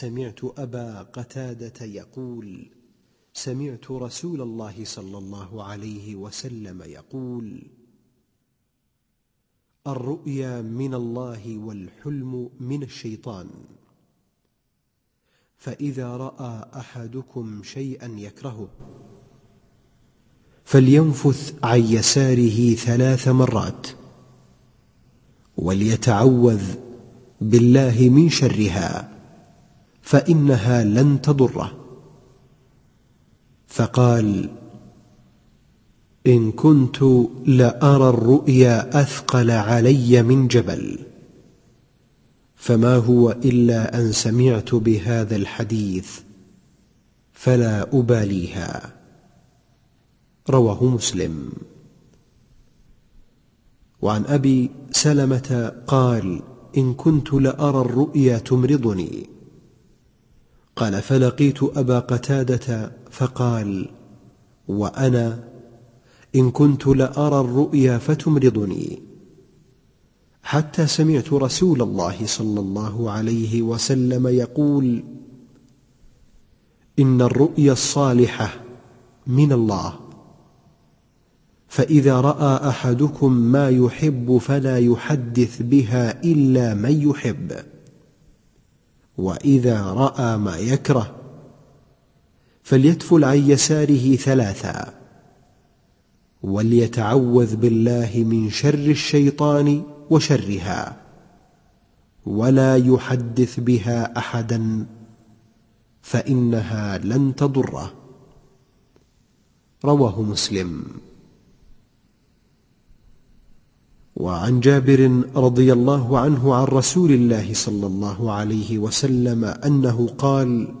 سمعت أبا قتادة يقول سمعت رسول الله صلى الله عليه وسلم يقول الرؤيا من الله والحلم من الشيطان. فإذا رأى أحدكم شيئا يكرهه فلينفث عن يساره ثلاث مرات وليتعوذ بالله من شرها. فإنها لن تضره. فقال إن كنت لأرى الرؤيا أثقل علي من جبل فما هو إلا أن سمعت بهذا الحديث فلا أباليها. رواه مسلم. وعن أبي سلمة قال إن كنت لأرى الرؤيا تمرضني. قال فلقيت أبا قتادة فقال وأنا إن كنت لأرى الرؤيا فتمرضني. حتى سمعت رسول الله صلى الله عليه وسلم يقول إن الرؤيا الصالحة من الله. فإذا رأى أحدكم ما يحب فلا يحدث بها إلا من يحب. وإذا رأى ما يكره فليتفل عن يساره ثلاثا وليتعوذ بالله من شر الشيطان وشرها ولا يحدث بها أحدا فإنها لن تضره. رواه مسلم. وعن جابر رضي الله عنه عن رسول الله صلى الله عليه وسلم أنه قال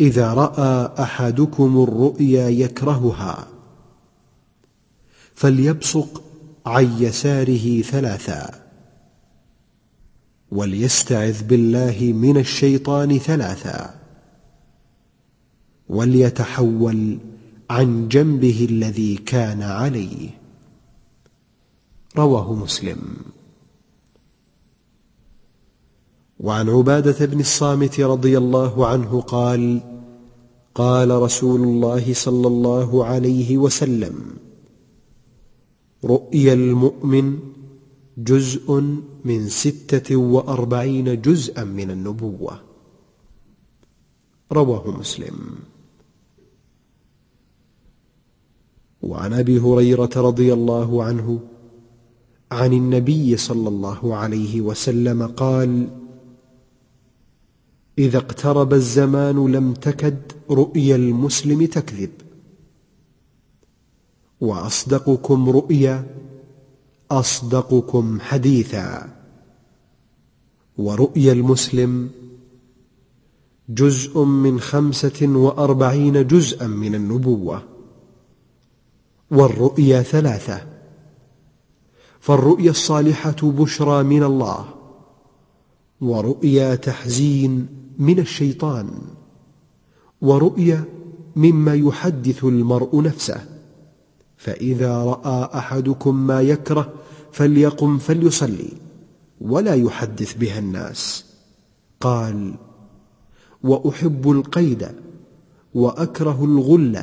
إذا رأى أحدكم الرؤيا يكرهها فليبصق عن يساره ثلاثا وليستعذ بالله من الشيطان ثلاثا وليتحول عن جنبه الذي كان عليه. رواه مسلم. وعن عبادة بن الصامت رضي الله عنه قال قال رسول الله صلى الله عليه وسلم رؤيا المؤمن جزء من ستة وأربعين جزءا من النبوة. رواه مسلم. وعن أبي هريرة رضي الله عنه عن النبي صلى الله عليه وسلم قال إذا اقترب الزمان لم تكد رؤيا المسلم تكذب. وأصدقكم رؤيا أصدقكم حديثا. ورؤيا المسلم جزء من خمسة وأربعين جزءا من النبوة. والرؤيا ثلاثة. فالرؤيا الصالحة بشرى من الله ورؤيا تحزين من الشيطان ورؤيا مما يحدث المرء نفسه. فإذا رأى أحدكم ما يكره فليقم فليصلي ولا يحدث بها الناس. قال وأحب القيد وأكره الغل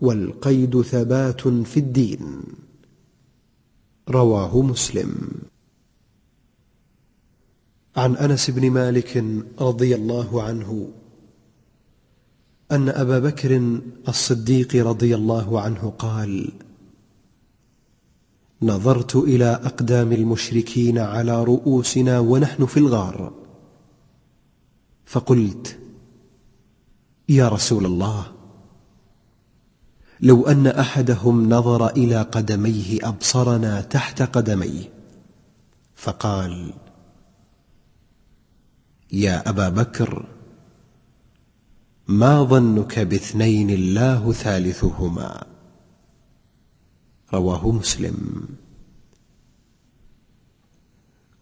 والقيد ثبات في الدين. رواه مسلم. عن أنس بن مالك رضي الله عنه أن أبا بكر الصديق رضي الله عنه قال نظرت إلى أقدام المشركين على رؤوسنا ونحن في الغار فقلت يا رسول الله لو أن أحدهم نظر إلى قدميه أبصرنا تحت قدميه. فقال يا أبا بكر ما ظنك باثنين الله ثالثهما؟ رواه مسلم.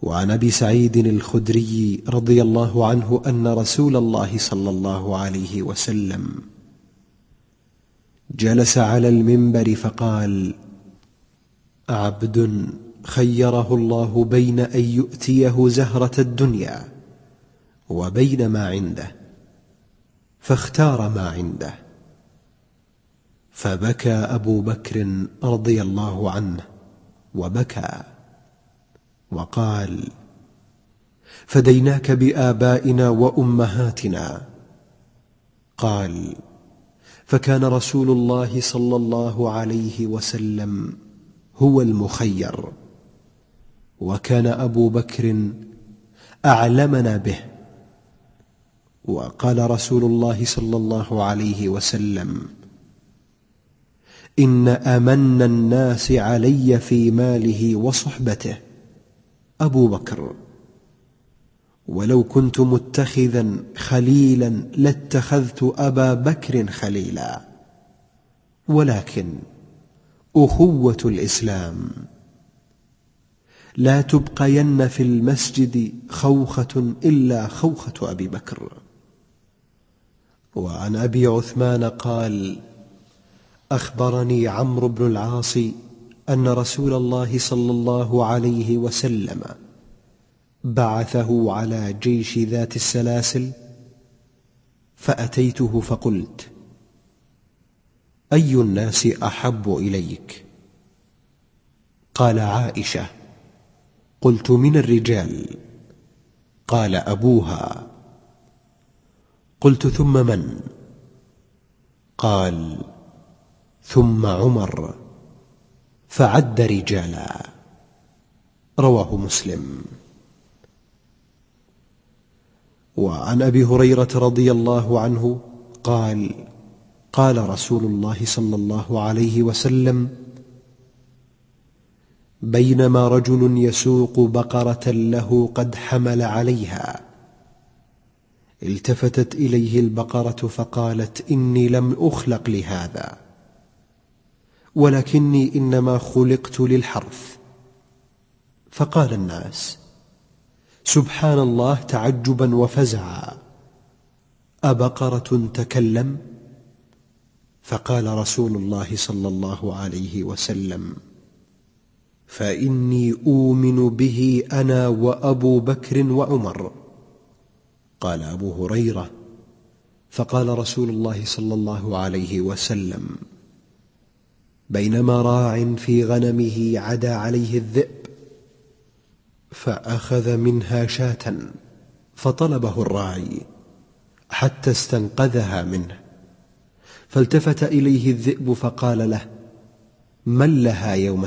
وعن أبي سعيد الخدري رضي الله عنه أن رسول الله صلى الله عليه وسلم جلس على المنبر فقال عبد خيره الله بين أن يؤتيه زهرة الدنيا وبين ما عنده. فاختار ما عنده. فبكى أبو بكر رضي الله عنه وبكى وقال فديناك بآبائنا وأمهاتنا. قال فكان رسول الله صلى الله عليه وسلم هو المخير. وكان أبو بكر أعلمنا به. وقال رسول الله صلى الله عليه وسلم إن أمن الناس علي في ماله وصحبته. أبو بكر ولو كنت متخذا خليلا لاتخذت أبا بكر خليلا. ولكن أخوة الإسلام لا تبقين في المسجد خوخة إلا خوخة أبي بكر. وعن أبي عثمان قال أخبرني عمرو بن العاص أن رسول الله صلى الله عليه وسلم بعثه على جيش ذات السلاسل فأتيته فقلت أي الناس أحب إليك؟ قال عائشة قلت من الرجال. قال أبوها قلت ثم من؟ قال ثم عمر فعد رجالا. رواه مسلم. وعن أبي هريرة رضي الله عنه قال قال رسول الله صلى الله عليه وسلم بينما رجل يسوق بقرة له قد حمل عليها. التفتت إليه البقرة فقالت إني لم أخلق لهذا ولكني إنما خلقت للحرث. فقال الناس سبحان الله تعجبا وفزعا. أبقرة تكلم؟ فقال رسول الله صلى الله عليه وسلم فإني أؤمن به أنا وأبو بكر وعمر. قال أبو هريرة فقال رسول الله صلى الله عليه وسلم بينما راع في غنمه عدا عليه الذئب فأخذ منها شاة فطلبه الراعي حتى استنقذها منه. فالتفت إليه الذئب فقال له من لها يوم